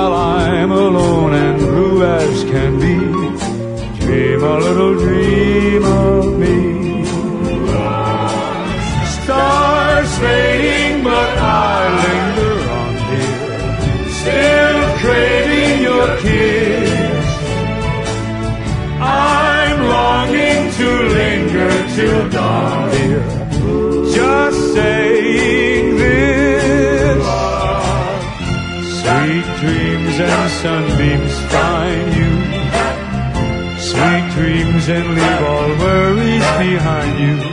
while I'm alone and blue as can be. Dream a little dream of me. Stars fading, but I linger on, dear. Still craving your kiss. I'm longing to linger till dawn, and sunbeams find you. Sweet dreams and leave all worries behind you.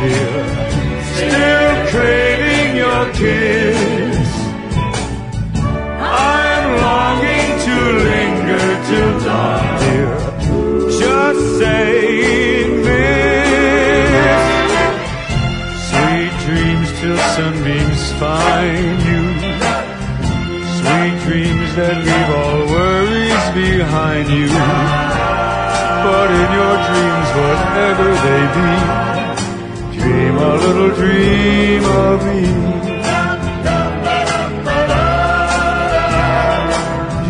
Dear. Still craving your kiss. I'm longing to linger till dawn, dear. Just saying this. Sweet dreams till sunbeams find you. Sweet dreams that leave all worries behind you. But in your dreams, whatever they be, little dream of me.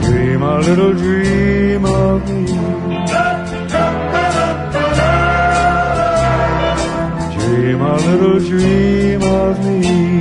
Dream a little dream of me. Dream a little dream of me.